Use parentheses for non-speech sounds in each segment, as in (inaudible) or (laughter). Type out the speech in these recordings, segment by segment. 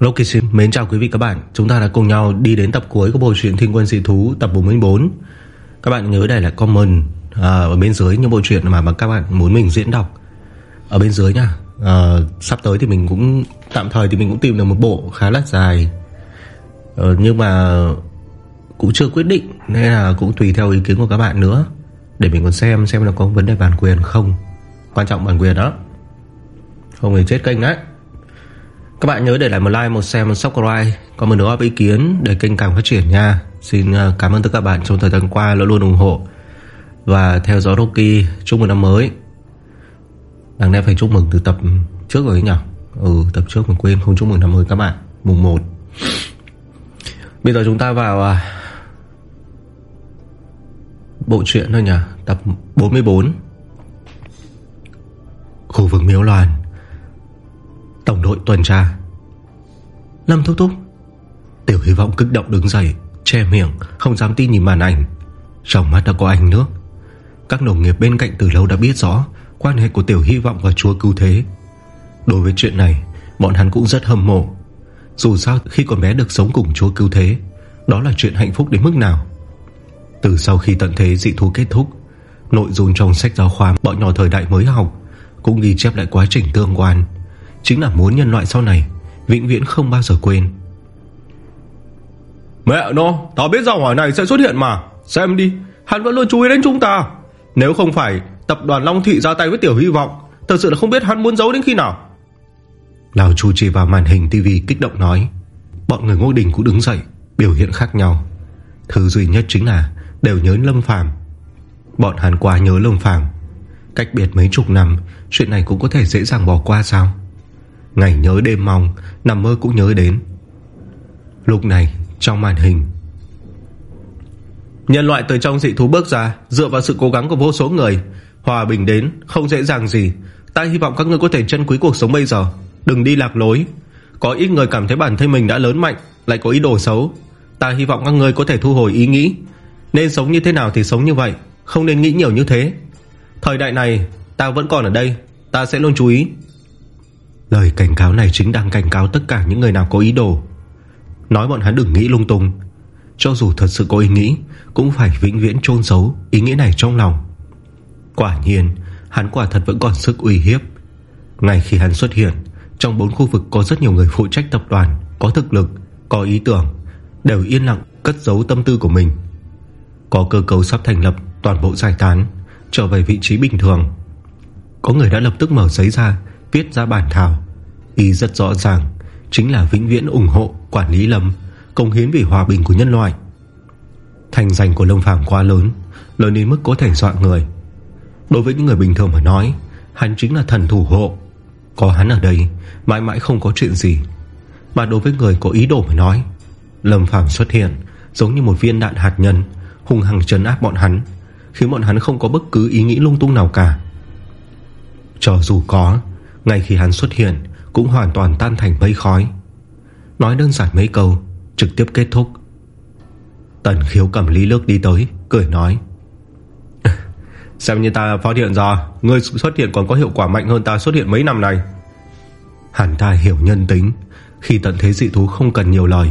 Rocky xin mến chào quý vị các bạn. Chúng ta đã cùng nhau đi đến tập cuối của bộ truyện Thiên quân dị thú tập 44 Các bạn nhớ để lại comment à, Ở bên dưới những bộ truyện mà, mà các bạn muốn mình diễn đọc. Ở bên dưới nha. À, Sắp tới thì mình cũng Tạm thời thì mình cũng tìm được một bộ khá là dài. À, Nhưng mà Cũng chưa quyết định Nên là cũng tùy theo ý kiến của các bạn nữa. Để mình còn xem xem là có vấn đề bản quyền không. Quan trọng bản quyền đó. Không thì chết kênh đấy các bạn nhớ để lại một like, một share, một subscribe. Còn một nữa ý kiến để kênh càng phát triển nha. Xin ờ, cảm ơn tất cả bạn trong thời gian qua đã luôn ủng hộ Và theo dõi Rocky. Chúc mừng năm mới. Đáng lẽ phải chúc mừng từ tập trước rồi nhỉ Ừ tập trước mình quên không chúc mừng năm mới các bạn. Mùng 1 Bây giờ chúng ta vào à, Bộ truyện thôi nhỉ Tập 44 Khu vực miếu loàn. Tổng đội tuần tra. Lâm thúc thúc. Tiểu hy vọng kích động đứng dậy, Che miệng, không dám tin nhìn màn ảnh. Trong mắt đã có anh nước. Các đồng nghiệp bên cạnh từ lâu đã biết rõ Quan hệ của tiểu hy vọng và chúa cứu thế. Đối với chuyện này, Bọn hắn cũng rất hâm mộ. Dù sao, khi con bé được sống cùng chúa cứu thế, Đó là chuyện hạnh phúc đến mức nào? Từ sau khi tận thế dị thú kết thúc, Nội dung trong sách giáo khoa Bọn nhỏ thời đại mới học Cũng ghi chép lại quá trình tương quan. Chính là muốn nhân loại sau này Vĩnh viễn không bao giờ quên. Mẹ nó Tao biết ra hỏa này sẽ xuất hiện mà. Xem đi Hắn vẫn luôn chú ý đến chúng ta. Nếu không phải Tập đoàn Long Thị ra tay với Tiểu Hy vọng Thật sự là không biết hắn muốn giấu đến khi nào. Lào Chu chỉ vào màn hình tivi kích động nói. Bọn người ngô đình cũng đứng dậy Biểu hiện khác nhau. Thứ duy nhất chính là đều nhớ Lâm Phàm. Bọn hắn quá nhớ Lâm Phàm. Cách biệt mấy chục năm Chuyện này cũng có thể dễ dàng bỏ qua sao Ngày nhớ đêm mong, Nằm mơ cũng nhớ đến. Lúc này, trong màn hình, Nhân loại từ trong dị thú bước ra, Dựa vào sự cố gắng của vô số người, Hòa bình đến không dễ dàng gì. Ta hy vọng các người có thể trân quý cuộc sống bây giờ, Đừng đi lạc lối. Có ít người cảm thấy bản thân mình đã lớn mạnh, Lại có ý đồ xấu. Ta hy vọng các người có thể thu hồi ý nghĩ. Nên sống như thế nào thì sống như vậy, Không nên nghĩ nhiều như thế. Thời đại này, ta vẫn còn ở đây, Ta sẽ luôn chú ý. Lời cảnh cáo này chính đang cảnh cáo tất cả những người nào có ý đồ. Nói bọn hắn đừng nghĩ lung tung. Cho dù thật sự có ý nghĩ Cũng phải vĩnh viễn chôn giấu Ý nghĩ này trong lòng. Quả nhiên hắn quả thật vẫn còn sức uy hiếp. Ngay khi hắn xuất hiện Trong bốn khu vực có rất nhiều người phụ trách tập đoàn Có thực lực, có ý tưởng Đều yên lặng cất giấu tâm tư của mình. Có cơ cấu sắp thành lập Toàn bộ giải tán Trở về vị trí bình thường. Có người đã lập tức mở giấy ra Viết ra bản thảo. Ý rất rõ ràng, Chính là vĩnh viễn ủng hộ, quản lý Lâm Công hiến vì hòa bình của nhân loại. Thành danh của Lâm Phàm quá lớn Lớn đến mức có thể dọa người. Đối với những người bình thường mà nói, Hắn chính là thần thủ hộ. Có hắn ở đây, Mãi mãi không có chuyện gì. Mà đối với người có ý đồ mà nói, Lâm Phàm xuất hiện, Giống như một viên đạn hạt nhân Hùng hằng trấn áp bọn hắn, Khiến bọn hắn không có bất cứ ý nghĩ lung tung nào cả. Cho dù có, Ngay khi hắn xuất hiện cũng hoàn toàn tan thành mây khói. Nói đơn giản mấy câu Trực tiếp kết thúc. Tần khiếu cầm ly nước đi tới Cười nói Xem như ta phát hiện ra Ngươi xuất hiện còn có hiệu quả mạnh hơn ta xuất hiện mấy năm nay. Hẳn ta hiểu nhân tính Khi tận thế dị thú không cần nhiều lời.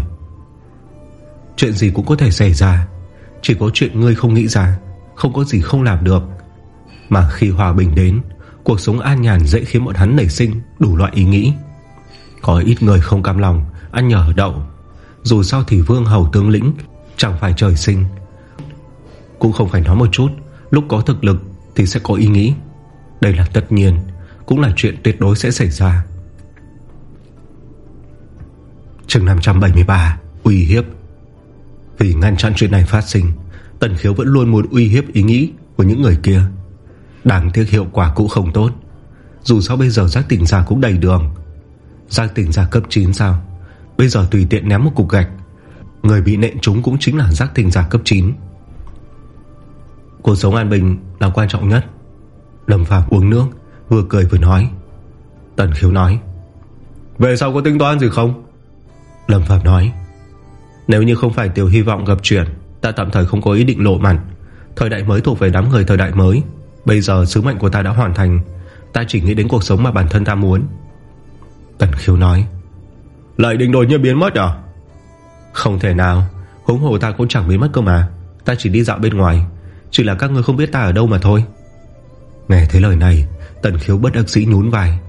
Chuyện gì cũng có thể xảy ra Chỉ có chuyện ngươi không nghĩ ra Không có gì không làm được. Mà khi hòa bình đến Cuộc sống an nhàn dễ khiến bọn hắn nảy sinh Đủ loại ý nghĩ. Có ít người không cam lòng, Ăn nhờ đậu. Dù sao thì vương hầu tướng lĩnh Chẳng phải trời sinh. Cũng không phải nói một chút, Lúc có thực lực thì sẽ có ý nghĩ. Đây là tất nhiên, Cũng là chuyện tuyệt đối sẽ xảy ra. Chương 573 Uy hiếp. Vì ngăn chặn chuyện này phát sinh, Tần khiếu vẫn luôn muốn uy hiếp ý nghĩ Của những người kia. Đáng tiếc hiệu quả cũng không tốt. Dù sao bây giờ giác tỉnh giả cũng đầy đường. Giác tỉnh giả cấp 9 sao? Bây giờ tùy tiện ném một cục gạch. Người bị nện chúng cũng chính là giác tỉnh giả cấp 9 Cuộc sống an bình là quan trọng nhất. Lâm Phạm uống nước, Vừa cười vừa nói. Tần khiếu nói, Về sau có tính toán gì không? Lâm Phạm nói, Nếu như không phải tiểu hy vọng gặp chuyện, Ta tạm thời không có ý định lộ mặt. Thời đại mới thuộc về đám người thời đại mới. Bây giờ sứ mệnh của ta đã hoàn thành. Ta chỉ nghĩ đến cuộc sống mà bản thân ta muốn. Tần khiếu nói. Lại định đột nhiên biến mất à? Không thể nào. Huống hồ ta cũng chẳng biến mất cơ mà. Ta chỉ đi dạo bên ngoài. Chỉ là các người không biết ta ở đâu mà thôi. Nghe thấy lời này Tần khiếu bất đắc sĩ nhún vai.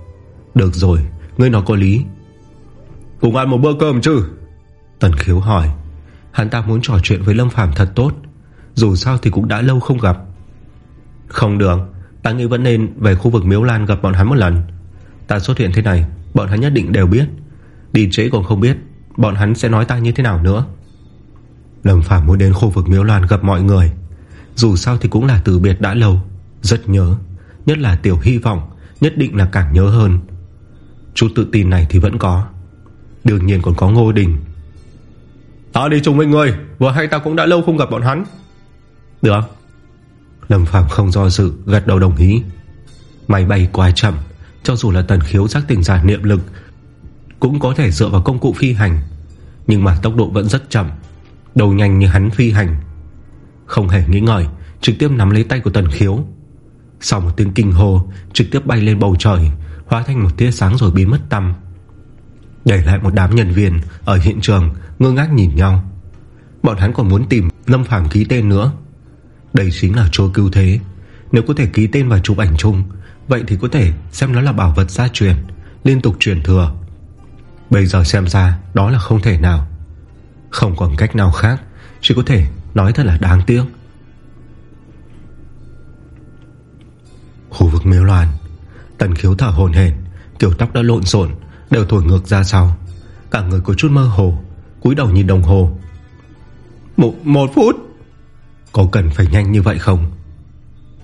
Được rồi, ngươi nói có lý. Cùng ăn một bữa cơm chứ? Tần khiếu hỏi. Hắn ta muốn trò chuyện với Lâm Phàm thật tốt. Dù sao thì cũng đã lâu không gặp. Không được. Ta nghĩ vẫn nên về khu vực Miếu Lan gặp bọn hắn một lần. Ta xuất hiện thế này, Bọn hắn nhất định đều biết. Đi trễ còn không biết, Bọn hắn sẽ nói ta như thế nào nữa. Lâm Phạm muốn đến khu vực Miếu Lan gặp mọi người. Dù sao thì cũng là từ biệt đã lâu, Rất nhớ. Nhất là tiểu hy vọng, Nhất định là càng nhớ hơn. Chút tự tin này thì vẫn có. Đương nhiên còn có Ngô Đình. Ta đi chung với người, Vừa hay ta cũng đã lâu không gặp bọn hắn. Được. Lâm phàm không do dự, gật đầu đồng ý. Máy bay quá chậm, Cho dù là tần khiếu giác tình giả niệm lực, Cũng có thể dựa vào công cụ phi hành. Nhưng mà tốc độ vẫn rất chậm, Đầu nhanh như hắn phi hành. Không hề nghĩ ngợi, Trực tiếp nắm lấy tay của tần khiếu. Sau một tiếng kinh hồ Trực tiếp bay lên bầu trời, Hóa thành một tia sáng rồi biến mất tăm. Để lại một đám nhân viên Ở hiện trường, ngơ ngác nhìn nhau. Bọn hắn còn muốn tìm Lâm Phàm ký tên nữa. Đây chính là chỗ cứu thế. Nếu có thể ký tên và chụp ảnh chung Vậy thì có thể xem nó là bảo vật gia truyền Liên tục truyền thừa. Bây giờ xem ra đó là không thể nào. Không còn cách nào khác Chỉ có thể nói thật là đáng tiếc. Khu vực miếu loạn Tần khiếu thở hồn hển Kiểu tóc đã lộn xộn Đều thổi ngược ra sau. Cả người có chút mơ hồ cúi đầu nhìn đồng hồ. Một, một phút! Có cần phải nhanh như vậy không?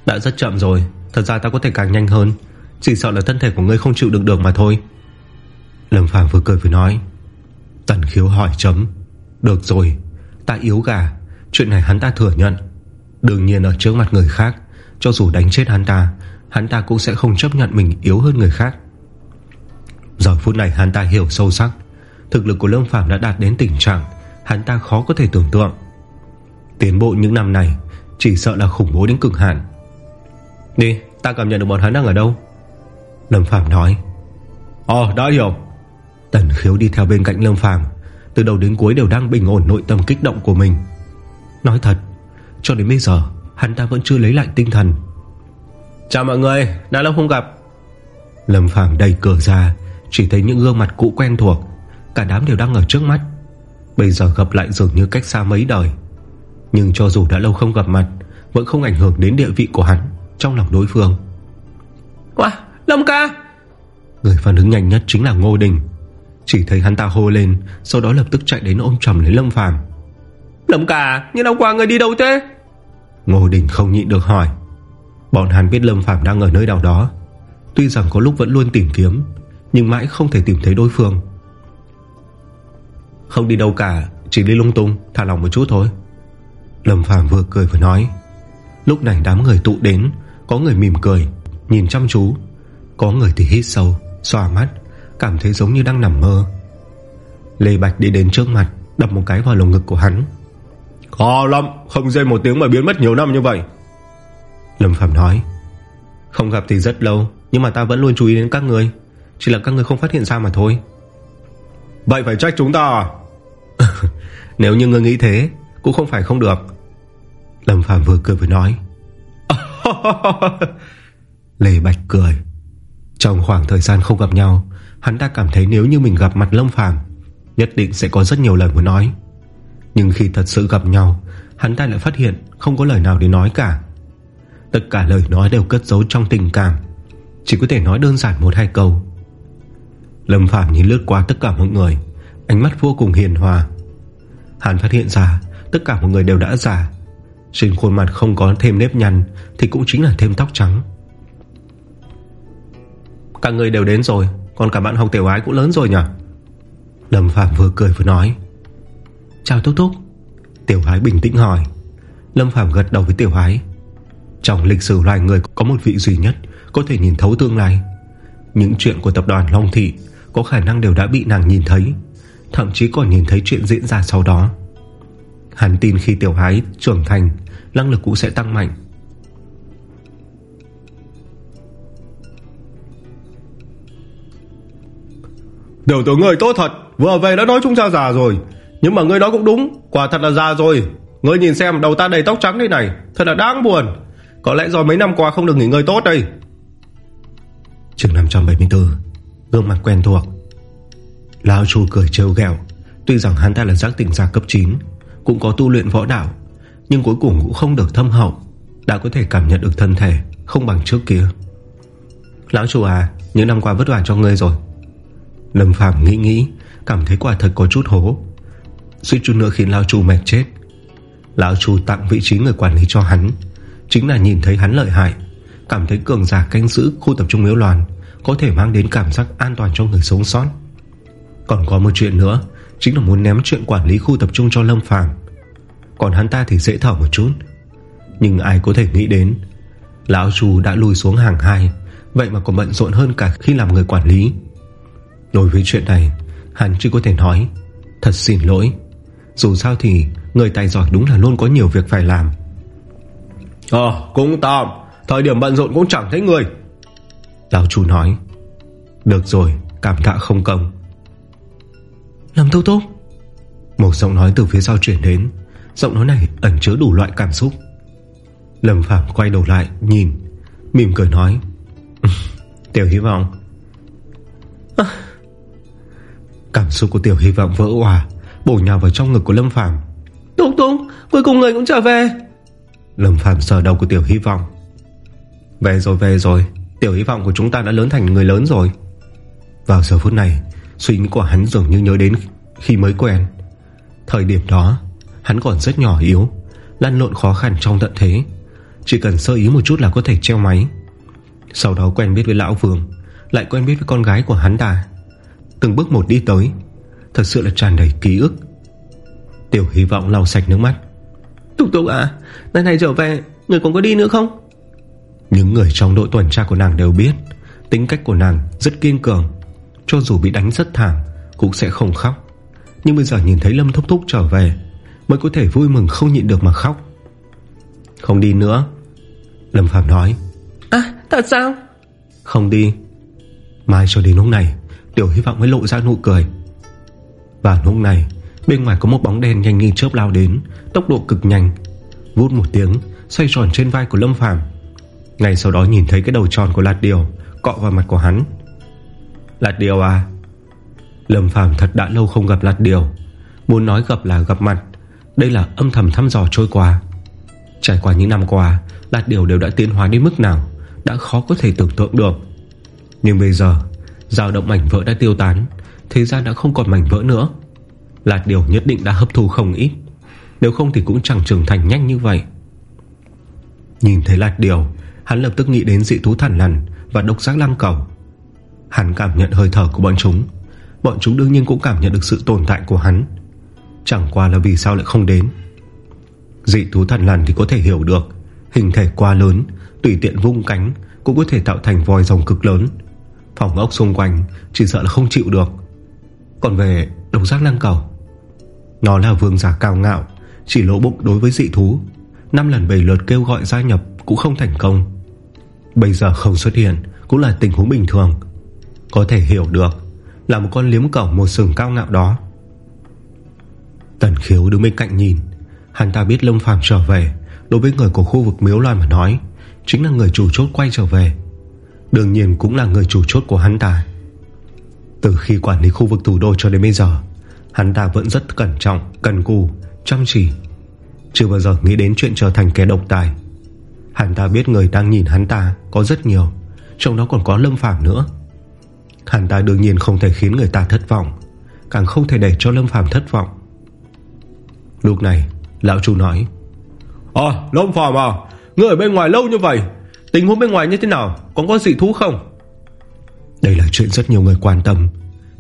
Đã rất chậm rồi. Thật ra ta có thể càng nhanh hơn. Chỉ sợ là thân thể của ngươi không chịu được được mà thôi. Lâm Phàm vừa cười vừa nói. Tần khiếu hỏi chấm. Được rồi. Ta yếu gà. Chuyện này hắn ta thừa nhận. Đương nhiên ở trước mặt người khác Cho dù đánh chết hắn ta Hắn ta cũng sẽ không chấp nhận mình yếu hơn người khác. Giờ phút này hắn ta hiểu sâu sắc. Thực lực của Lâm Phàm đã đạt đến tình trạng Hắn ta khó có thể tưởng tượng Tiến bộ những năm này Chỉ sợ là khủng bố đến cực hạn. Đi ta cảm nhận được bọn hắn đang ở đâu. Lâm Phàm nói. Ồ đã hiểu. Tần khiếu đi theo bên cạnh Lâm Phàm Từ đầu đến cuối đều đang bình ổn nội tâm kích động của mình. Nói thật Cho đến bây giờ Hắn ta vẫn chưa lấy lại tinh thần. Chào mọi người Đã lâu không gặp. Lâm Phàm đầy cửa ra Chỉ thấy những gương mặt cũ quen thuộc Cả đám đều đang ở trước mắt. Bây giờ gặp lại dường như cách xa mấy đời Nhưng cho dù đã lâu không gặp mặt Vẫn không ảnh hưởng đến địa vị của hắn Trong lòng đối phương. Wow, Lâm ca! Người phản ứng nhanh nhất chính là Ngô Đình. Chỉ thấy hắn ta hô lên Sau đó lập tức chạy đến ôm chầm lấy Lâm Phàm. Lâm ca, nhưng hôm qua người đi đâu thế? Ngô Đình không nhịn được hỏi. Bọn hắn biết Lâm Phàm đang ở nơi nào đó. Tuy rằng có lúc vẫn luôn tìm kiếm Nhưng mãi không thể tìm thấy đối phương. Không đi đâu cả Chỉ đi lung tung Thả lòng một chút thôi Lâm Phàm vừa cười vừa nói. Lúc này đám người tụ đến Có người mỉm cười Nhìn chăm chú. Có người thì hít sâu Xòa mắt Cảm thấy giống như đang nằm mơ. Lê Bạch đi đến trước mặt Đập một cái vào lồng ngực của hắn. Khó lắm Không rơi một tiếng mà biến mất nhiều năm như vậy. Lâm Phạm nói. Không gặp thì rất lâu Nhưng mà ta vẫn luôn chú ý đến các người. Chỉ là các người không phát hiện ra mà thôi. Vậy phải trách chúng ta à? (laughs) Nếu như ngươi nghĩ thế cũng không phải không được. Lâm Phạm vừa cười vừa nói. (laughs) Lê Bạch cười. Trong khoảng thời gian không gặp nhau, Hắn đã cảm thấy nếu như mình gặp mặt Lâm Phàm, Nhất định sẽ có rất nhiều lời muốn nói. Nhưng khi thật sự gặp nhau, Hắn ta lại phát hiện không có lời nào để nói cả. Tất cả lời nói đều cất giấu trong tình cảm. Chỉ có thể nói đơn giản một hai câu. Lâm Phạm nhìn lướt qua tất cả mọi người, Ánh mắt vô cùng hiền hòa. Hắn phát hiện ra Tất cả mọi người đều đã già. Trên khuôn mặt không có thêm nếp nhăn Thì cũng chính là thêm tóc trắng. Cả người đều đến rồi, Còn cả bạn học tiểu ái cũng lớn rồi nhỉ? Lâm Phạm vừa cười vừa nói. Chào Túc Túc. Tiểu ái bình tĩnh hỏi. Lâm Phạm gật đầu với tiểu ái. Trong lịch sử loài người có một vị duy nhất Có thể nhìn thấu tương lai. Những chuyện của tập đoàn Long Thị Có khả năng đều đã bị nàng nhìn thấy, Thậm chí còn nhìn thấy chuyện diễn ra sau đó. Hắn tin khi tiểu ái trưởng thành Năng lực cũng sẽ tăng mạnh. Tiểu tử người tốt thật Vừa về đã nói chúng ta già rồi. Nhưng mà ngươi nói cũng đúng Quả thật là già rồi. Ngươi nhìn xem đầu ta đầy tóc trắng đây này Thật là đáng buồn. Có lẽ do mấy năm qua không được nghỉ ngơi tốt đây. Trường 574 Gương mặt quen thuộc. Lão Chu cười trêu ghẹo Tuy rằng hắn ta là giác tỉnh giả cấp 9 cũng có tu luyện võ đạo, Nhưng cuối cùng cũng không được thâm hậu, Đã có thể cảm nhận được thân thể Không bằng trước kia. Lão chủ à Những năm qua vất vả cho ngươi rồi. Lâm Phạm nghĩ nghĩ, Cảm thấy quả thật có chút hố. Suy chút nữa khiến Lão chủ mệt chết. Lão chủ tặng vị trí người quản lý cho hắn, Chính là nhìn thấy hắn lợi hại, Cảm thấy cường giả canh giữ khu tập trung miếu loạn Có thể mang đến cảm giác an toàn cho người sống sót. Còn có một chuyện nữa Chính là muốn ném chuyện quản lý khu tập trung cho Lâm Phàm. Còn hắn ta thì dễ thở một chút. Nhưng ai có thể nghĩ đến Lão Chu đã lùi xuống hàng hai Vậy mà còn bận rộn hơn cả khi làm người quản lý. Đối với chuyện này Hắn chỉ có thể nói. Thật xin lỗi. Dù sao thì người tài giỏi đúng là luôn có nhiều việc phải làm. Ờ cũng tạm. Thời điểm bận rộn cũng chẳng thấy người. Lão chủ nói. Được rồi cảm tạ không công Lâm Túc Túc Một giọng nói từ phía sau chuyển đến. Giọng nói này ẩn chứa đủ loại cảm xúc. Lâm Phạm quay đầu lại Nhìn Mỉm cười nói Tiểu hy vọng. À. Cảm xúc của Tiểu hy vọng vỡ hòa Bổ nhào vào trong ngực của Lâm Phạm Túc Túc Cuối cùng người cũng trở về. Lâm Phạm sờ đầu của Tiểu hy vọng. Về rồi về rồi Tiểu hy vọng của chúng ta đã lớn thành người lớn rồi. Vào giờ phút này Suy nghĩ của hắn dường như nhớ đến Khi mới quen. Thời điểm đó Hắn còn rất nhỏ yếu Lăn lộn khó khăn trong tận thế. Chỉ cần sơ ý một chút là có thể treo máy. Sau đó quen biết với Lão Vương Lại quen biết với con gái của hắn ta. Từng bước một đi tới Thật sự là tràn đầy ký ức. Tiểu hy vọng lau sạch nước mắt. Tục tục à Lần này trở về Người còn có đi nữa không? Những người trong đội tuần tra của nàng đều biết Tính cách của nàng rất kiên cường Cho dù bị đánh rất thảm Cũng sẽ không khóc. Nhưng bây giờ nhìn thấy Lâm Thúc Thúc trở về Mới có thể vui mừng không nhịn được mà khóc. Không đi nữa Lâm Phạm nói. À thật sao? Không đi Mai cho đến lúc này Tiểu hy vọng mới lộ ra nụ cười. Và lúc này Bên ngoài có một bóng đen nhanh như chớp lao đến Tốc độ cực nhanh. Vút một tiếng Xoay tròn trên vai của Lâm Phàm Ngay sau đó nhìn thấy cái đầu tròn của Lạt Điều Cọ vào mặt của hắn Lạt Điều à? Lâm Phàm thật đã lâu không gặp Lạt Điều. Muốn nói gặp là gặp mặt. Đây là âm thầm thăm dò trôi qua. Trải qua những năm qua, Lạt Điều đều đã tiến hóa đến mức nào, Đã khó có thể tưởng tượng được. Nhưng bây giờ, dao động mảnh vỡ đã tiêu tán, Thế gian đã không còn mảnh vỡ nữa. Lạt Điều nhất định đã hấp thu không ít. Nếu không thì cũng chẳng trưởng thành nhanh như vậy. Nhìn thấy Lạt Điều, Hắn lập tức nghĩ đến dị thú thản lằn Và độc giác lam cầu Hắn cảm nhận hơi thở của bọn chúng. Bọn chúng đương nhiên cũng cảm nhận được sự tồn tại của hắn. Chẳng qua là vì sao lại không đến? Dị thú thần lằn thì có thể hiểu được. Hình thể quá lớn, Tùy tiện vung cánh Cũng có thể tạo thành vòi rồng cực lớn. Phòng ốc xung quanh Chỉ sợ là không chịu được. Còn về độc giác lăng cầu. Nó là vương giả cao ngạo, Chỉ lỗ bụng đối với dị thú. Năm lần bảy lượt kêu gọi gia nhập Cũng không thành công. Bây giờ không xuất hiện Cũng là tình huống bình thường. Có thể hiểu được Là một con liếm cẩu một sừng cao ngạo đó. Tần khiếu đứng bên cạnh nhìn Hắn ta biết Lâm Phàm trở về Đối với người của khu vực Miếu Loan mà nói Chính là người chủ chốt quay trở về. Đương nhiên cũng là người chủ chốt của hắn ta. Từ khi quản lý khu vực thủ đô cho đến bây giờ Hắn ta vẫn rất cẩn trọng Cần cù, chăm chỉ. Chưa bao giờ nghĩ đến chuyện trở thành kẻ độc tài. Hắn ta biết người đang nhìn hắn ta Có rất nhiều Trong đó còn có Lâm Phàm nữa. Hắn ta đương nhiên không thể khiến người ta thất vọng Càng không thể để cho Lâm Phàm thất vọng. Lúc này Lão chủ nói À Lâm Phàm à Ngươi ở bên ngoài lâu như vậy Tình huống bên ngoài như thế nào Còn có dị thú không? Đây là chuyện rất nhiều người quan tâm.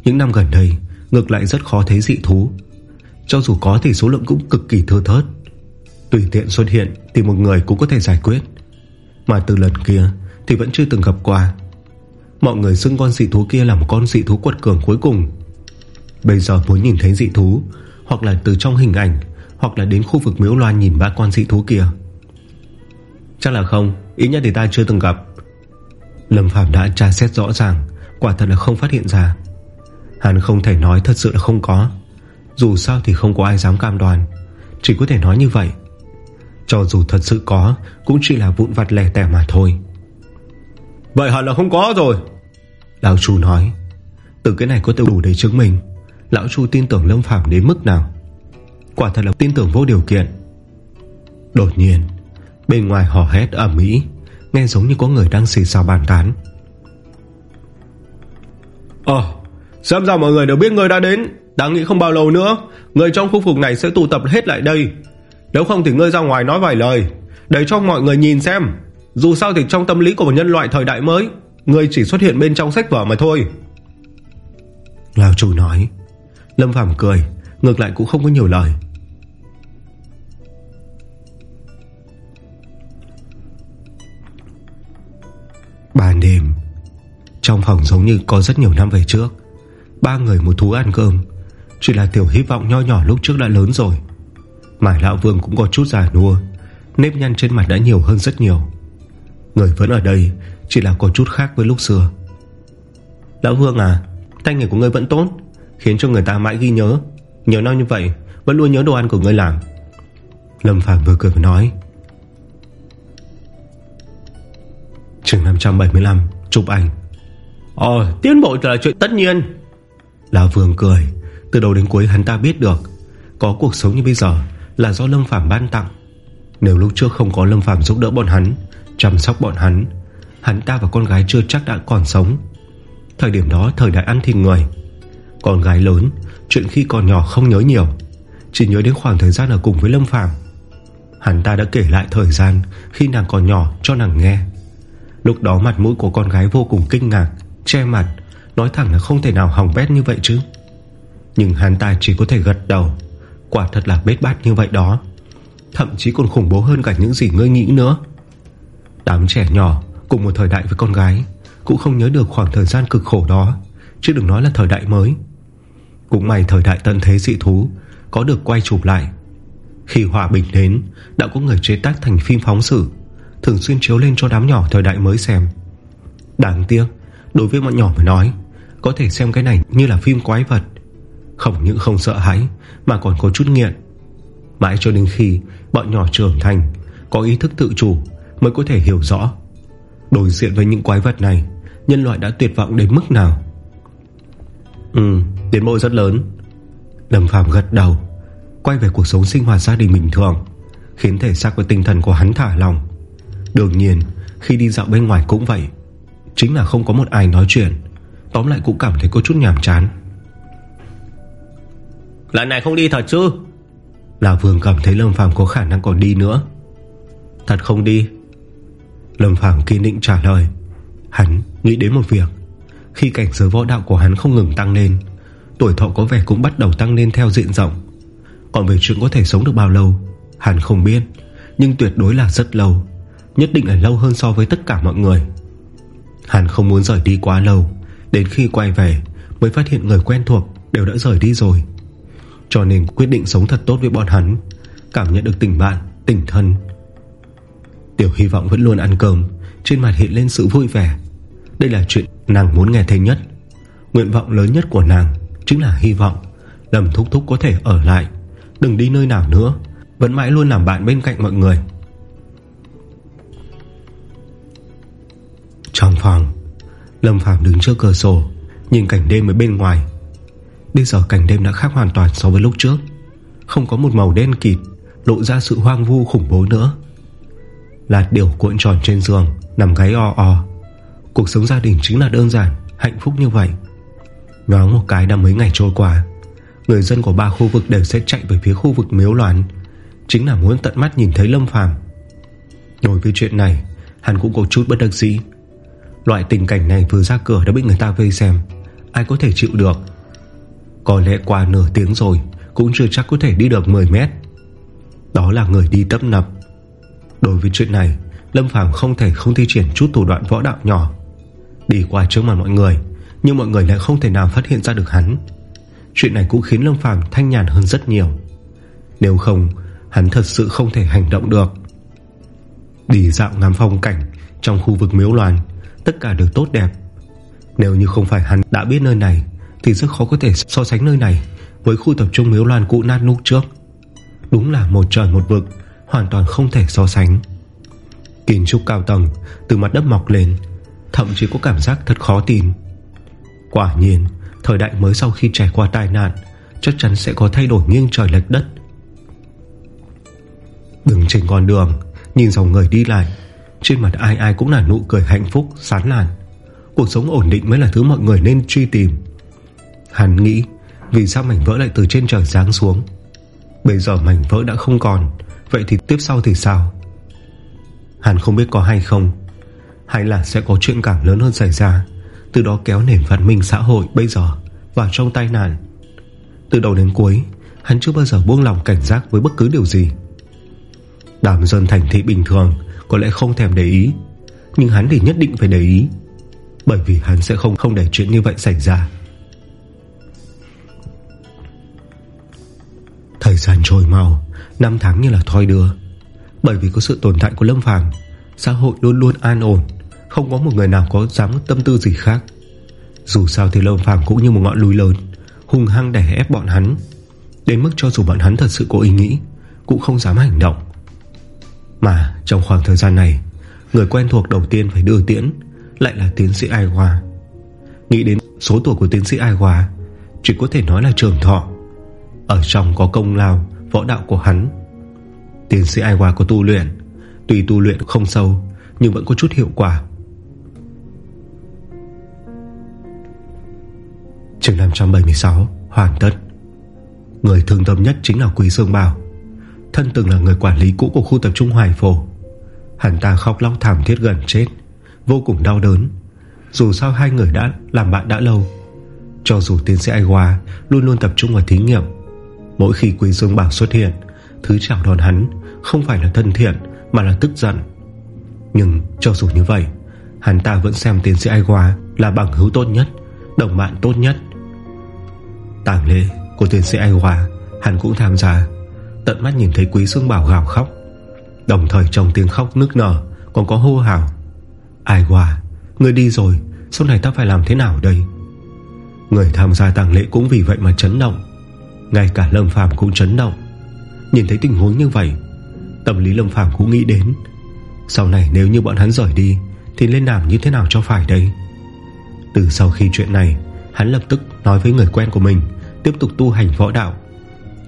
Những năm gần đây Ngược lại rất khó thấy dị thú. Cho dù có thì số lượng cũng cực kỳ thưa thớt. Tùy tiện xuất hiện Thì một người cũng có thể giải quyết. Mà từ lần kia Thì vẫn chưa từng gặp qua Mọi người xưng con dị thú kia là một con dị thú quật cường cuối cùng. Bây giờ muốn nhìn thấy dị thú, Hoặc là từ trong hình ảnh, Hoặc là đến khu vực miếu loan nhìn ba con dị thú kia. Chắc là không, Ít nhất thì ta chưa từng gặp. Lâm Phạm đã tra xét rõ ràng, Quả thật là không phát hiện ra. Hắn không thể nói thật sự là không có. Dù sao thì không có ai dám cam đoan, Chỉ có thể nói như vậy. Cho dù thật sự có, Cũng chỉ là vụn vặt lẻ tẻ mà thôi. Vậy hẳn là không có rồi. Lão Chu nói, Từ cái này có thể đủ để chứng minh, Lão Chu tin tưởng Lâm Phàm đến mức nào. Quả thật là tin tưởng vô điều kiện. Đột nhiên, Bên ngoài hò hét ở Mỹ Nghe giống như có người đang xì xào bàn tán. Ờ Xem ra mọi người đều biết người đã đến, Đáng nghĩ không bao lâu nữa, Người trong khu vực này sẽ tụ tập hết lại đây. Nếu không thì ngươi ra ngoài nói vài lời, Để cho mọi người nhìn xem. Dù sao thì trong tâm lý của một nhân loại thời đại mới, người chỉ xuất hiện bên trong sách vở mà thôi. Lão chủ nói. Lâm Phàm cười, Ngược lại cũng không có nhiều lời. Ban đêm, Trong phòng giống như có rất nhiều năm về trước, Ba người một thú ăn cơm. Chỉ là tiểu hy vọng nho nhỏ lúc trước đã lớn rồi. Mải lão vương cũng có chút già nua, Nếp nhăn trên mặt đã nhiều hơn rất nhiều. Người vẫn ở đây, Chỉ là có chút khác với lúc xưa. Lão Vương à Tay nghề của ngươi vẫn tốt, Khiến cho người ta mãi ghi nhớ. Nhiều năm như vậy, Vẫn luôn nhớ đồ ăn của ngươi làm. Lâm Phàm vừa cười vừa nói. Trường 575 Chụp ảnh. Ồ tiến bộ là chuyện tất nhiên. Lão Vương cười, Từ đầu đến cuối hắn ta biết được, Có cuộc sống như bây giờ Là do Lâm Phàm ban tặng. Nếu lúc trước không có Lâm Phàm giúp đỡ bọn hắn Chăm sóc bọn hắn. Hắn ta và con gái chưa chắc đã còn sống. Thời điểm đó, thời đại ăn thịt người. Con gái lớn, Chuyện khi còn nhỏ không nhớ nhiều, Chỉ nhớ đến khoảng thời gian ở cùng với Lâm Phàm. Hắn ta đã kể lại thời gian Khi nàng còn nhỏ cho nàng nghe. Lúc đó mặt mũi của con gái vô cùng kinh ngạc, Che mặt, Nói thẳng là không thể nào hỏng bét như vậy chứ. Nhưng hắn ta chỉ có thể gật đầu. Quả thật là bết bát như vậy đó. Thậm chí còn khủng bố hơn cả những gì ngươi nghĩ nữa. Đám trẻ nhỏ Cùng một thời đại với con gái Cũng không nhớ được khoảng thời gian cực khổ đó, Chứ đừng nói là thời đại mới. Cũng may thời đại tận thế dị thú Có được quay chụp lại. Khi hòa bình đến, Đã có người chế tác thành phim phóng sự, Thường xuyên chiếu lên cho đám nhỏ thời đại mới xem. Đáng tiếc, Đối với bọn nhỏ mà nói, Có thể xem cái này như là phim quái vật. Không những không sợ hãi, Mà còn có chút nghiện. Mãi cho đến khi bọn nhỏ trưởng thành, Có ý thức tự chủ Mới có thể hiểu rõ. Đối diện với những quái vật này Nhân loại đã tuyệt vọng đến mức nào? Ừ tiến bộ rất lớn. Lâm Phạm gật đầu Quay về cuộc sống sinh hoạt gia đình bình thường Khiến thể xác và tinh thần của hắn thả lòng Đương nhiên Khi đi dạo bên ngoài cũng vậy Chính là không có một ai nói chuyện Tóm lại cũng cảm thấy có chút nhàm chán. Lần này không đi thật chứ? Là Vương cảm thấy Lâm Phàm có khả năng còn đi nữa. Thật không đi Lâm Phàm kiên định trả lời. Hắn nghĩ đến một việc. Khi cảnh giới võ đạo của hắn không ngừng tăng lên, Tuổi thọ có vẻ cũng bắt đầu tăng lên theo diện rộng. Còn về chuyện có thể sống được bao lâu, Hắn không biết, Nhưng tuyệt đối là rất lâu, Nhất định là lâu hơn so với tất cả mọi người. Hắn không muốn rời đi quá lâu, Đến khi quay về Mới phát hiện người quen thuộc đều đã rời đi rồi. Cho nên quyết định sống thật tốt với bọn hắn, Cảm nhận được tình bạn, Tình thân. Tiểu hy vọng vẫn luôn ăn cơm, Trên mặt hiện lên sự vui vẻ. Đây là chuyện nàng muốn nghe thấy nhất. Nguyện vọng lớn nhất của nàng Chính là hy vọng Lâm Thúc Thúc có thể ở lại, Đừng đi nơi nào nữa, Vẫn mãi luôn làm bạn bên cạnh mọi người. Trong phòng, Lâm Phàm đứng trước cửa sổ, Nhìn cảnh đêm ở bên ngoài. Bây giờ cảnh đêm đã khác hoàn toàn so với lúc trước. Không có một màu đen kịt, Lộ ra sự hoang vu khủng bố nữa là điều cuộn tròn trên giường, Nằm gáy o o. Cuộc sống gia đình chính là đơn giản, Hạnh phúc như vậy. Nhoáng một cái đã mấy ngày trôi qua, Người dân của ba khu vực đều sẽ chạy về phía khu vực miếu loạn. Chính là muốn tận mắt nhìn thấy Lâm Phàm. Đối với chuyện này, Hắn cũng có chút bất đắc dĩ. Loại tình cảnh này vừa ra cửa đã bị người ta vây xem, Ai có thể chịu được? Có lẽ qua nửa tiếng rồi, Cũng chưa chắc có thể đi được 10 mét. Đó là người đi tấp nập. Đối với chuyện này, Lâm Phàm không thể không thi triển chút thủ đoạn võ đạo nhỏ. Đi qua trước mặt mọi người, Nhưng mọi người lại không thể nào phát hiện ra được hắn. Chuyện này cũng khiến Lâm Phàm thanh nhàn hơn rất nhiều. Nếu không, Hắn thật sự không thể hành động được. Đi dạo ngắm phong cảnh Trong khu vực miếu loàn, Tất cả đều tốt đẹp. Nếu như không phải hắn đã biết nơi này, Thì rất khó có thể so sánh nơi này Với khu tập trung miếu loan cũ nát lúc trước. Đúng là một trời một vực Hoàn toàn không thể so sánh. Kiến trúc cao tầng, Từ mặt đất mọc lên, Thậm chí có cảm giác thật khó tin. Quả nhiên, Thời đại mới sau khi trải qua tai nạn, Chắc chắn sẽ có thay đổi nghiêng trời lệch đất. Đứng trên con đường, Nhìn dòng người đi lại, Trên mặt ai ai cũng là nụ cười hạnh phúc, Sán làn Cuộc sống ổn định mới là thứ mọi người nên truy tìm. Hắn nghĩ, Vì sao mảnh vỡ lại từ trên trời giáng xuống? Bây giờ mảnh vỡ đã không còn Vậy thì tiếp sau thì sao? Hắn không biết có hay không, Hay là sẽ có chuyện cảm lớn hơn xảy ra. Từ đó kéo nền văn minh xã hội bây giờ Vào trong tai nạn. Từ đầu đến cuối, Hắn chưa bao giờ buông lòng cảnh giác với bất cứ điều gì. Đàm dân thành thị bình thường, Có lẽ không thèm để ý, Nhưng hắn thì nhất định phải để ý, Bởi vì hắn sẽ không không để chuyện như vậy xảy ra. Gian trôi mau, Năm tháng như là thoi đưa. Bởi vì có sự tồn tại của Lâm Phàm, Xã hội luôn luôn an ổn, Không có một người nào có dám tâm tư gì khác. Dù sao thì Lâm Phàm cũng như một ngọn núi lớn, Hung hăng đè ép bọn hắn, Đến mức cho dù bọn hắn thật sự có ý nghĩ, Cũng không dám hành động. Mà trong khoảng thời gian này, Người quen thuộc đầu tiên phải đưa tiễn Lại là tiến sĩ Ai hòa. Nghĩ đến số tuổi của tiến sĩ Ai hòa, Chỉ có thể nói là trường thọ. Ở trong có công lao, Võ đạo của hắn. Tiến sĩ Ai Hoa có tu luyện. Tuy tu luyện không sâu, Nhưng vẫn có chút hiệu quả. Trường 576 Hoàn tất. Người thương tâm nhất chính là Quý Sương Bảo. Thân từng là người quản lý cũ của khu tập trung Hoài Phổ. Hắn ta khóc lóc thảm thiết gần chết, Vô cùng đau đớn. Dù sao hai người đã làm bạn đã lâu, Cho dù tiến sĩ Ai Hoa Luôn luôn tập trung vào thí nghiệm Mỗi khi Quý Dương Bảo xuất hiện, Thứ chào đón hắn Không phải là thân thiện Mà là tức giận. Nhưng cho dù như vậy, Hắn ta vẫn xem tiến sĩ Ai Hoa Là bằng hữu tốt nhất, Đồng bạn tốt nhất. Tàng lễ của tiến sĩ Ai Hoa Hắn cũng tham gia, Tận mắt nhìn thấy Quý Dương Bảo gào khóc. Đồng thời trong tiếng khóc nức nở Còn có hô hào, Ai Hoa Người đi rồi, Sau này ta phải làm thế nào đây? Người tham gia tàng lễ cũng vì vậy mà chấn động ngay cả Lâm Phàm cũng chấn động. Nhìn thấy tình huống như vậy, Tâm lý Lâm Phàm cũng nghĩ đến. Sau này nếu như bọn hắn rời đi, Thì nên làm như thế nào cho phải đây? Từ sau khi chuyện này, Hắn lập tức nói với người quen của mình, Tiếp tục tu hành võ đạo.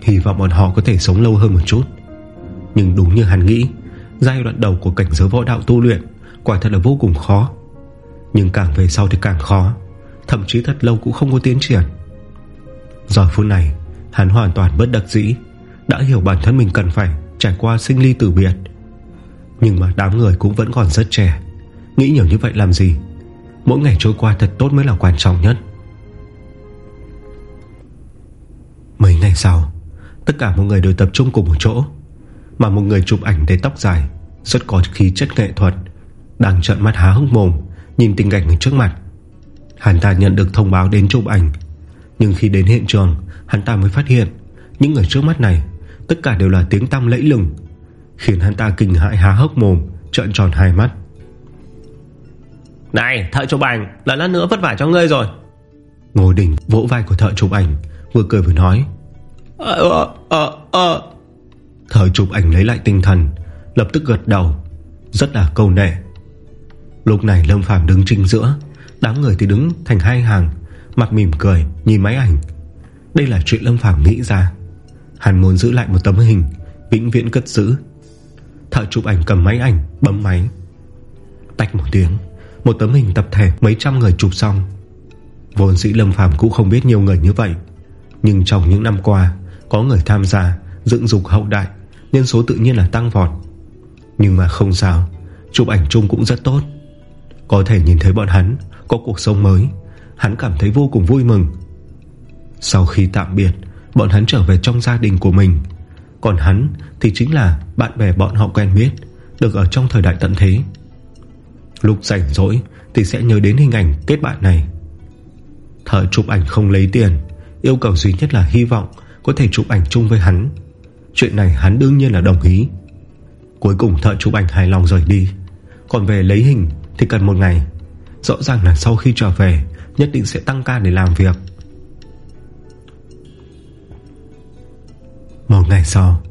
Hy vọng bọn họ có thể sống lâu hơn một chút. Nhưng đúng như hắn nghĩ, Giai đoạn đầu của cảnh giới võ đạo tu luyện Quả thật là vô cùng khó. Nhưng càng về sau thì càng khó, Thậm chí thật lâu cũng không có tiến triển. Giờ phút này Hắn hoàn toàn bất đặc dĩ, Đã hiểu bản thân mình cần phải Trải qua sinh ly tử biệt. Nhưng mà đám người cũng vẫn còn rất trẻ, Nghĩ nhiều như vậy làm gì? Mỗi ngày trôi qua thật tốt mới là quan trọng nhất. Mấy ngày sau, Tất cả mọi người đều tập trung cùng một chỗ, Mà một người chụp ảnh để tóc dài, Rất có khí chất nghệ thuật, Đang trợn mắt há hốc mồm, Nhìn tình cảnh ở trước mặt. Hắn ta nhận được thông báo đến chụp ảnh, Nhưng khi đến hiện trường Hắn ta mới phát hiện Những người trước mắt này Tất cả đều là tiếng tăm lẫy lừng Khiến hắn ta kinh hại há hốc mồm Trợn tròn hai mắt. Này thợ chụp ảnh Lần lát nữa vất vả cho ngươi rồi. Ngô Đình vỗ vai của thợ chụp ảnh Vừa cười vừa nói. Ờ ờ ờ. Thợ chụp ảnh lấy lại tinh thần Lập tức gật đầu. Rất là câu nệ. Lúc này Lâm Phàm đứng chính giữa Đám người thì đứng thành hai hàng Mặt mỉm cười nhìn máy ảnh đây là chuyện Lâm Phàm nghĩ ra. Hắn muốn giữ lại một tấm hình, Vĩnh viễn cất giữ. Thợ chụp ảnh cầm máy ảnh, bấm máy. Tách một tiếng, Một tấm hình tập thể mấy trăm người chụp xong. Vốn sĩ Lâm Phàm cũng không biết nhiều người như vậy. Nhưng trong những năm qua, Có người tham gia, Dựng dục hậu đại, Nhân số tự nhiên là tăng vọt. Nhưng mà không sao, Chụp ảnh chung cũng rất tốt. Có thể nhìn thấy bọn hắn, Có cuộc sống mới. Hắn cảm thấy vô cùng vui mừng. Sau khi tạm biệt, Bọn hắn trở về trong gia đình của mình. Còn hắn thì chính là Bạn bè bọn họ quen biết, Được ở trong thời đại tận thế. Lúc rảnh rỗi Thì sẽ nhớ đến hình ảnh kết bạn này. Thợ chụp ảnh không lấy tiền, Yêu cầu duy nhất là hy vọng Có thể chụp ảnh chung với hắn. Chuyện này hắn đương nhiên là đồng ý. Cuối cùng thợ chụp ảnh hài lòng rời đi. Còn về lấy hình thì cần một ngày. Rõ ràng là sau khi trở về, Nhất định sẽ tăng ca để làm việc. Một ngày sau,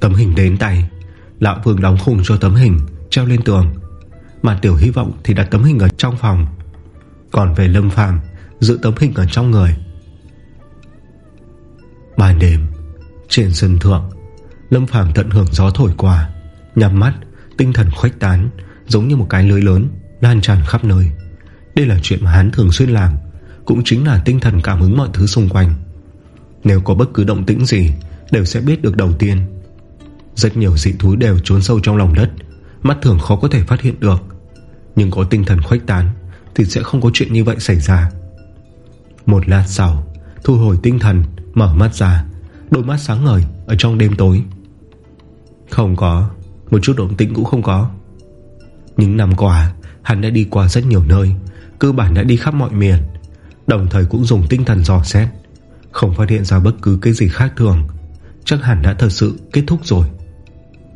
Tấm hình đến tay, Lão Vương đóng khung cho tấm hình, Treo lên tường. Mà Tiểu hy vọng thì đặt tấm hình ở trong phòng. Còn về Lâm Phàm, Giữ tấm hình ở trong người. Ban đêm, Trên sân thượng, Lâm Phàm tận hưởng gió thổi qua, Nhắm mắt, Tinh thần khuếch tán, Giống như một cái lưới lớn, Lan tràn khắp nơi. Đây là chuyện mà hắn thường xuyên làm, Cũng chính là tinh thần cảm ứng mọi thứ xung quanh. Nếu có bất cứ động tĩnh gì Đều sẽ biết được đầu tiên Rất nhiều dị thú đều trốn sâu trong lòng đất, Mắt thường khó có thể phát hiện được. Nhưng có tinh thần khuếch tán Thì sẽ không có chuyện như vậy xảy ra. Một lát sau, Thu hồi tinh thần, Mở mắt ra, Đôi mắt sáng ngời Ở trong đêm tối. Không có, Một chút động tĩnh cũng không có. Những năm qua, Hắn đã đi qua rất nhiều nơi, Cơ bản đã đi khắp mọi miền, Đồng thời cũng dùng tinh thần dò xét, Không phát hiện ra bất cứ cái gì khác thường Chắc hẳn đã thật sự kết thúc rồi.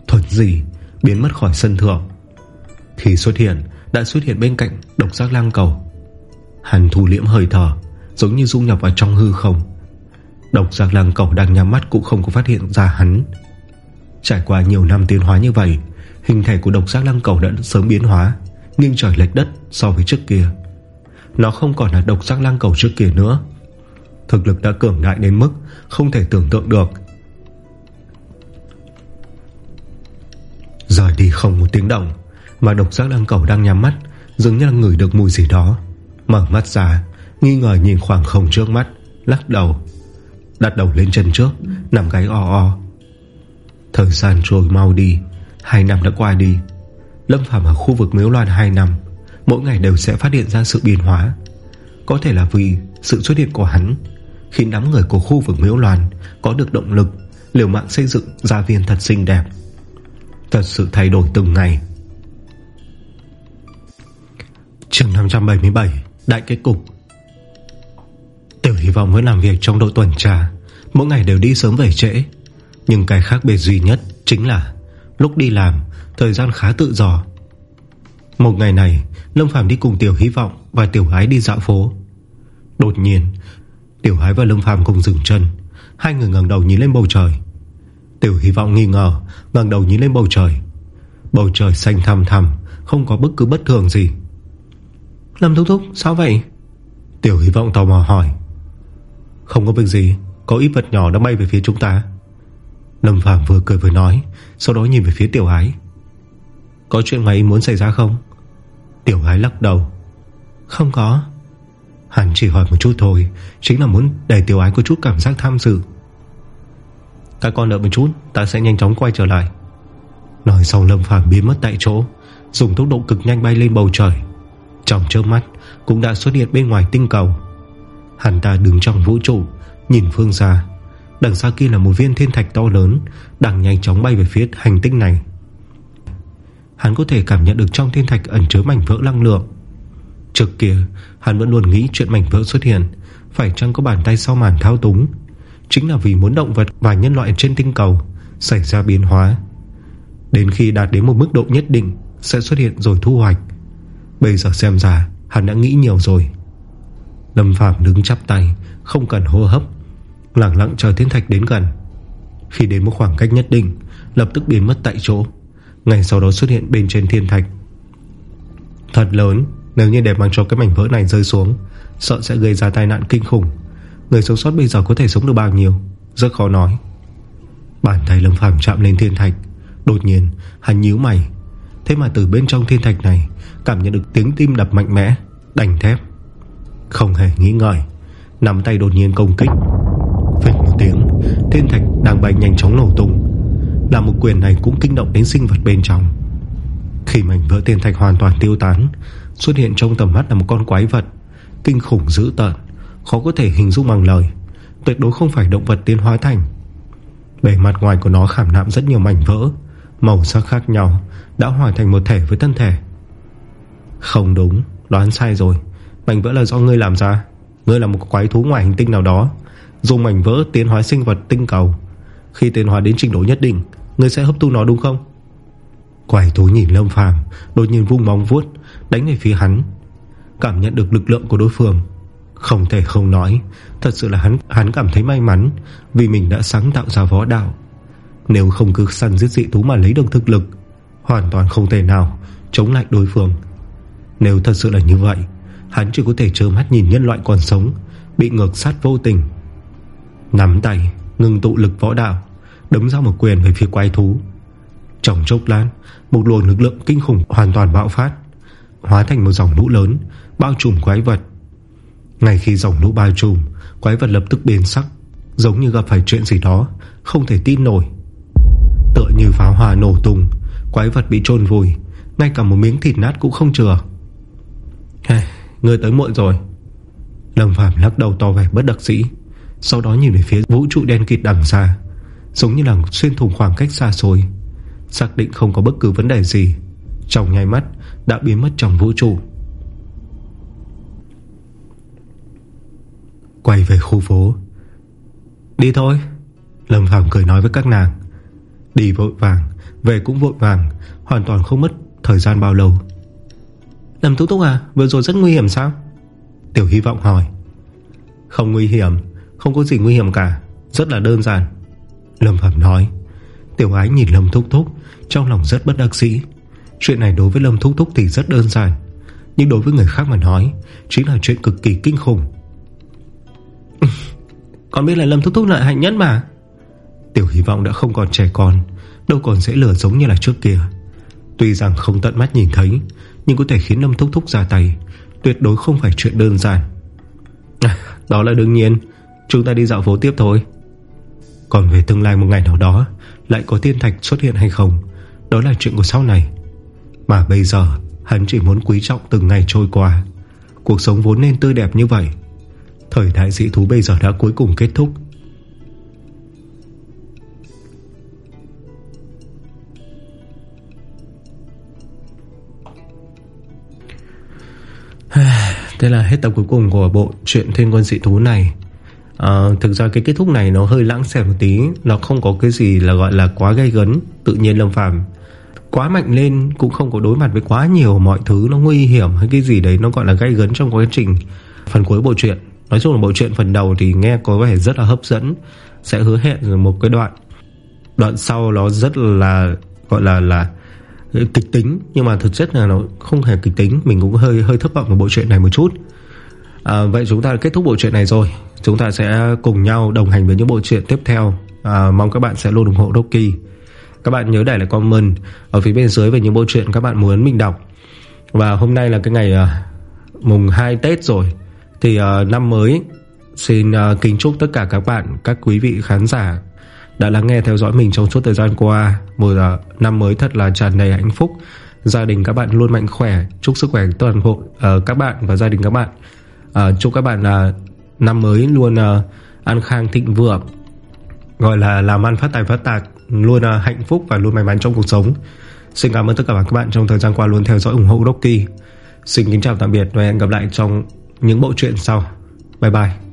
Thuật gì Biến mất khỏi sân thượng. Khi xuất hiện, đã xuất hiện bên cạnh Độc giác lang cầu. Hắn thu liễm hơi thở, Giống như dung nhập vào trong hư không. Độc giác lang cầu đang nhắm mắt Cũng không có phát hiện ra hắn. Trải qua nhiều năm tiến hóa như vậy, Hình thể của độc giác lăng cầu đã sớm biến hóa, Nghiêng trời lệch đất so với trước kia. Nó không còn là độc giác lăng cầu trước kia nữa. Thực lực đã cường đại đến mức Không thể tưởng tượng được. Rời đi không một tiếng động, Mà độc giác lăng cầu đang nhắm mắt, Dường như là ngửi được mùi gì đó. Mở mắt ra, Nghi ngờ nhìn khoảng không trước mắt, Lắc đầu, Đặt đầu lên chân trước, Nằm gáy o o. Thời gian trôi mau đi, Hai năm đã qua đi. Lâm Phạm ở khu vực Miếu Loan 2 năm, Mỗi ngày đều sẽ phát hiện ra sự biến hóa. Có thể là vì sự xuất hiện của hắn Khiến đám người của khu vực Miếu Loan Có được động lực, Liều mạng xây dựng gia viên thật xinh đẹp. Thật sự thay đổi từng ngày. Trường 577 Đại kết cục. Tiểu hy vọng vẫn làm việc trong đội tuần tra. Mỗi ngày đều đi sớm về trễ. Nhưng cái khác biệt duy nhất Chính là lúc đi làm, Thời gian khá tự do. Một ngày này, Lâm Phàm đi cùng Tiểu Hy vọng Và Tiểu Ái đi dạo phố. Đột nhiên, Tiểu Ái và Lâm Phàm cùng dừng chân. Hai người ngẩng đầu nhìn lên bầu trời. Tiểu Hy vọng nghi ngờ, ngẩng đầu nhìn lên bầu trời. Bầu trời xanh thăm thăm Không có bất cứ bất thường gì. Lâm Thúc Thúc, sao vậy? Tiểu Hy vọng tò mò hỏi. Không có việc gì, Có ít vật nhỏ đã bay về phía chúng ta. Lâm Phàm vừa cười vừa nói, Sau đó nhìn về phía Tiểu Ái. Có chuyện ngoài muốn xảy ra không? Tiểu Ái lắc đầu. Không có. Hắn chỉ hỏi một chút thôi, Chính là muốn để Tiểu Ái có chút cảm giác tham dự. Các con đợi một chút, Ta sẽ nhanh chóng quay trở lại. Nói xong, Lâm Phàm biến mất tại chỗ, Dùng tốc độ cực nhanh bay lên bầu trời. Trong trước mắt, Cũng đã xuất hiện bên ngoài tinh cầu. Hắn ta đứng trong vũ trụ, Nhìn phương xa. Đằng xa kia là một viên thiên thạch to lớn, Đang nhanh chóng bay về phía hành tinh này. Hắn có thể cảm nhận được trong thiên thạch ẩn chứa mảnh vỡ năng lượng. Trước kia, Hắn vẫn luôn nghĩ chuyện mảnh vỡ xuất hiện, Phải chăng có bàn tay sau màn thao túng? Chính là vì muốn động vật và nhân loại trên tinh cầu Xảy ra biến hóa. Đến khi đạt đến một mức độ nhất định, Sẽ xuất hiện rồi thu hoạch. Bây giờ xem ra, Hắn đã nghĩ nhiều rồi. Lâm Phạm đứng chắp tay, Không cần hô hấp Lặng lặng chờ thiên thạch đến gần. Khi đến một khoảng cách nhất định, Lập tức biến mất tại chỗ. Ngày sau đó xuất hiện bên trên thiên thạch. Thật lớn, Nếu như để mang cho cái mảnh vỡ này rơi xuống, Sợ sẽ gây ra tai nạn kinh khủng. Người sống sót bây giờ có thể sống được bao nhiêu? Rất khó nói. Bàn tay lâm phàm chạm lên thiên thạch. Đột nhiên, hắn nhíu mày. Thế mà từ bên trong thiên thạch này, Cảm nhận được tiếng tim đập mạnh mẽ, Đành thép. Không hề nghĩ ngợi, Nắm tay đột nhiên công kích. Phịch một tiếng, Thiên thạch đang bay nhanh chóng nổ tung. Là một quyền này cũng kinh động đến sinh vật bên trong. Khi mảnh vỡ thiên thạch hoàn toàn tiêu tán, Xuất hiện trong tầm mắt là một con quái vật, Kinh khủng dữ tợn. Khó có thể hình dung bằng lời. Tuyệt đối không phải động vật tiến hóa thành. Bề mặt ngoài của nó khảm nạm rất nhiều mảnh vỡ, Màu sắc khác nhau, Đã hòa thành một thể với thân thể. Không đúng, Đoán sai rồi. Mảnh vỡ là do ngươi làm ra. Ngươi là một quái thú ngoài hành tinh nào đó. Dùng mảnh vỡ tiến hóa sinh vật tinh cầu, Khi tiến hóa đến trình độ nhất định, Ngươi sẽ hấp thu nó đúng không? Quái thú nhìn Lâm Phàm, Đột nhiên vung móng vuốt, Đánh về phía hắn. Cảm nhận được lực lượng của đối phương không thể không nói, Thật sự là hắn hắn cảm thấy may mắn, Vì mình đã sáng tạo ra võ đạo. Nếu không cứ săn giết dị thú mà lấy được thực lực, Hoàn toàn không thể nào Chống lại đối phương. Nếu thật sự là như vậy, Hắn chỉ có thể trơ mắt nhìn nhân loại còn sống, Bị ngược sát vô tình. Nắm tay Ngừng tụ lực võ đạo, Đấm ra một quyền về phía quái thú. Trong chốc lát, Một luồng lực lượng kinh khủng hoàn toàn bạo phát, Hóa thành một dòng lũ lớn, Bao trùm quái vật. Ngay khi dòng lũ bao trùm Quái vật lập tức biến sắc Giống như gặp phải chuyện gì đó Không thể tin nổi. Tựa như pháo hòa nổ tung Quái vật bị trôn vùi Ngay cả một miếng thịt nát cũng không chừa. Hey, Người tới muộn rồi. Lâm Phạm lắc đầu to vẻ bất đắc dĩ Sau đó nhìn về phía vũ trụ đen kịt đằng xa Giống như là xuyên thủng khoảng cách xa xôi Xác định không có bất cứ vấn đề gì Trong nháy mắt Đã biến mất trong vũ trụ. Quay về khu phố. Đi thôi. Lâm Phàm cười nói với các nàng. Đi vội vàng, Về cũng vội vàng, Hoàn toàn không mất thời gian bao lâu. Lâm Tú Túc à Vừa rồi rất nguy hiểm sao? Tiểu hy vọng hỏi. Không nguy hiểm, Không có gì nguy hiểm cả, Rất là đơn giản. Lâm Phạm nói. Tiểu ái nhìn Lâm Thúc Thúc, Trong lòng rất bất đắc dĩ. Chuyện này đối với Lâm Thúc Thúc thì rất đơn giản. Nhưng đối với người khác mà nói, Chính là chuyện cực kỳ kinh khủng. Con biết là Lâm Thúc Thúc lợi hạnh nhất mà. Tiểu hy vọng đã không còn trẻ con Đâu còn dễ lừa giống như là trước kia. Tuy rằng không tận mắt nhìn thấy Nhưng có thể khiến Lâm Thúc Thúc ra tay Tuyệt đối không phải chuyện đơn giản. À, Đó là đương nhiên. Chúng ta đi dạo phố tiếp thôi. Còn về tương lai một ngày nào đó Lại có thiên thạch xuất hiện hay không Đó là chuyện của sau này. Mà bây giờ hắn chỉ muốn quý trọng từng ngày trôi qua. Cuộc sống vốn nên tươi đẹp như vậy Thời đại dị thú bây giờ đã cuối cùng kết thúc. (sighs) Thế là hết tập cuối cùng của bộ truyện Thiên quân dị thú này. À, Thực ra cái kết thúc này nó hơi lãng xẹt một tí. Nó không có cái gì là gọi là quá gây gấn Tự nhiên Lâm Phàm. Quá mạnh lên cũng không có đối mặt với quá nhiều Mọi thứ nó nguy hiểm hay cái gì đấy Nó gọi là gây gấn trong quá trình. Phần cuối bộ truyện. Nói chung là bộ truyện phần đầu thì nghe có vẻ rất là hấp dẫn Sẽ hứa hẹn một cái đoạn. Đoạn sau nó rất là Gọi là là kịch tính nhưng mà thực chất là nó không hề kịch tính mình cũng hơi hơi thất vọng về bộ truyện này một chút. À, vậy chúng ta kết thúc bộ truyện này rồi. Chúng ta sẽ cùng nhau đồng hành với những bộ truyện tiếp theo. À, mong các bạn sẽ luôn ủng hộ Doki các bạn nhớ để lại comment ở phía bên dưới về những bộ truyện các bạn muốn mình đọc. Và hôm nay là cái ngày à, mùng 2 Tết rồi thì uh, năm mới xin uh, kính chúc tất cả các bạn các quý vị khán giả đã lắng nghe theo dõi mình trong suốt thời gian qua. Một uh, năm mới thật là tràn đầy hạnh phúc. Gia đình các bạn luôn mạnh khỏe. Chúc sức khỏe toàn bộ uh, các bạn và gia đình các bạn. Uh, Chúc các bạn uh, năm mới luôn uh, an khang thịnh vượng Gọi là làm ăn phát tài phát tạc Luôn uh, hạnh phúc và luôn may mắn trong cuộc sống. Xin cảm ơn tất cả các bạn trong thời gian qua luôn theo dõi ủng hộ Rocky. Xin kính chào tạm biệt và hẹn gặp lại trong những bộ truyện sau. Bye bye.